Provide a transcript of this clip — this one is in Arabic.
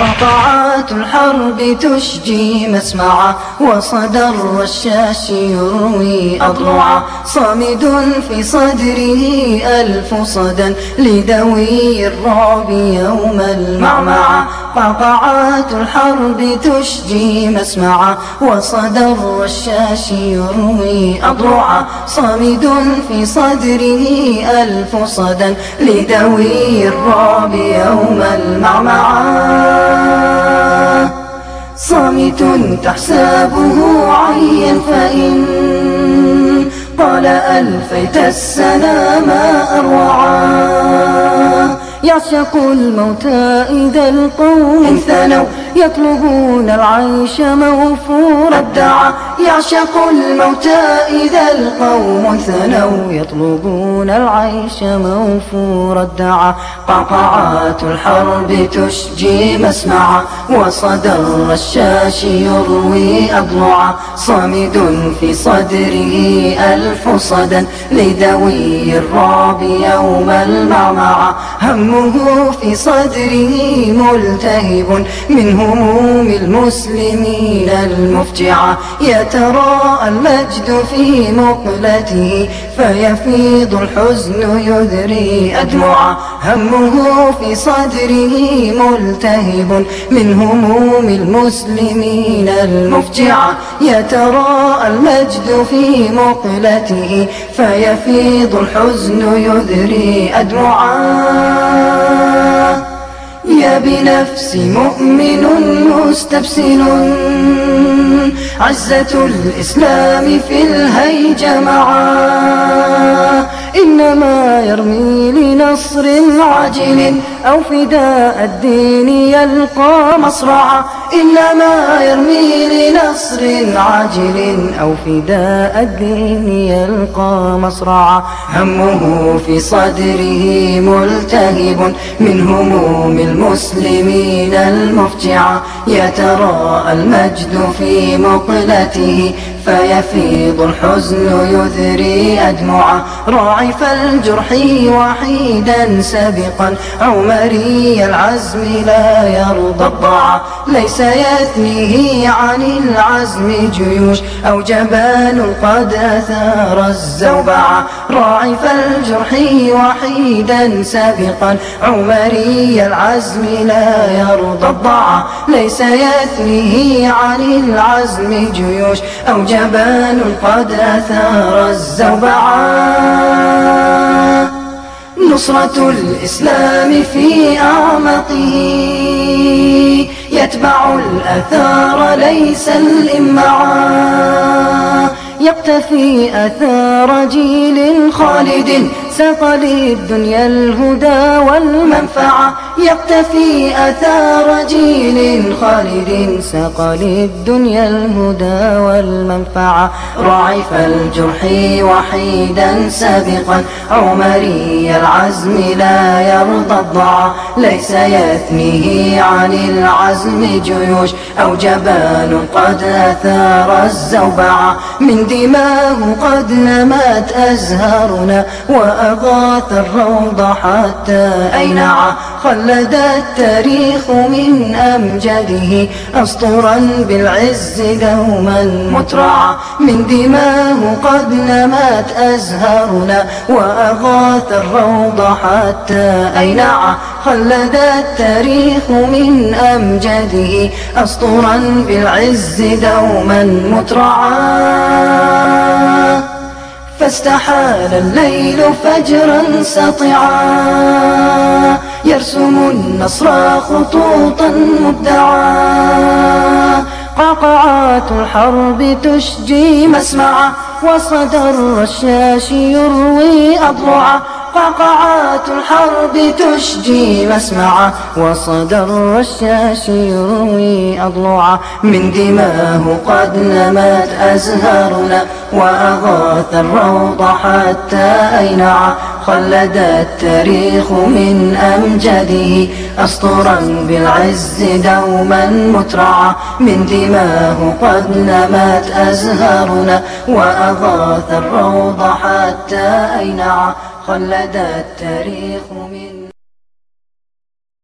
قطعات الحرب تشجي مسمعا وصدى الرشاش يروي أضلعا صامد في صدره ألف صدى لذوي الرعب يوم المعمعة قطعات الحرب تشجي مسمعا وصدى الرشاش يروي أضلعا صامد في صدره ألف صدى لذوي الرعب يوم المعمعة. صامت تحسبه عيا فإن قال ألفيت السنا ما أروعا يعشق الموت إذا القوم ثنوا. يطلبون العيش موفور الدعا يعشق الموت إذا القوم ثنوا. يطلبون العيش موفور الدعا. قعقعات الحرب تشجي مسمعا. وصدى الرشاش يروي أضلعا. صامد في صدره ألف صدى. لذوي الرعب يوم المعمعة همه في صدره ملتهب. منه هموم المسلمين المفجعة يتراءى المجد في مقلته فيفيض الحزن يذري. أدمعا همه في صدره ملتهب من هموم المسلمين المفجعة يتراءى المجد في مقلته فيفيض الحزن يذري. أدمعا يا بنفس مؤمن مستبسل. عزة الإسلام في الهيج معا إنما يرمي لنصر عاجل أو فداء الدين يلقى مصرعا إنما يرمي لنصر عاجل أو فداء الدين يلقى مصرعا همه في صدره ملتهب من هموم المسلمين المفجعة يتراءى المجد في مقلته فيفيض الحزن يذري أدمعا راعف الجرح وحيدا سابقا عمري العزم لا يرضى الضعا ليس يثنيه عن العزم جيوش أو جبال قد أثار الزوبعا راعف الجرح وحيدا سابقا. عمري العزم لا يرضى. الضعا ليس يثنيه عن العزم جيوش. أو جبان قد أثار الزوبعا نصرة الإسلام في أعمقه. يتبع الأثار ليس الإمعا يقتفي أثار جيل خالد. ساق للدنيا الهدى والمنفعة. يقتفي أثار جيل خالد. ساق للدنيا الهدى والمنفعة. رعف الجرح وحيدا سابقا. عمري العزم لا يرضى الضعى. ليس يثنيه عن العزم جيوش. أو جبال قد أثار الزوبعة. من دماه قد نمت أزهارنا. وأغاث الروض حتى أينع خلد التاريخ من أمجده أسطرا بالعز دوما مترعا. من دماه قد نمت أزهارنا وأغاث الروض حتى أينع خلد التاريخ من أمجده أسطرا بالعز دوما مترعا. فاستحال الليل فجرا سطعا. يرسم النصر خطوطا مبدعا. قعقعات الحرب تشجي مسمعا. وصدى الرشاش يروي أضلعا. قعقعات الحرب تشجي مسمعا. وصدى الرشاش يروي أضلعا. من دماه قد نمت أزهارنا. وأغاث الروض حتى أينعا خلد التاريخ من أمجده. أسطرا بالعز دوما مترعا. من دماه قد نمت أزهارنا. وأغاث الروض حتى أينعا خلد التاريخ من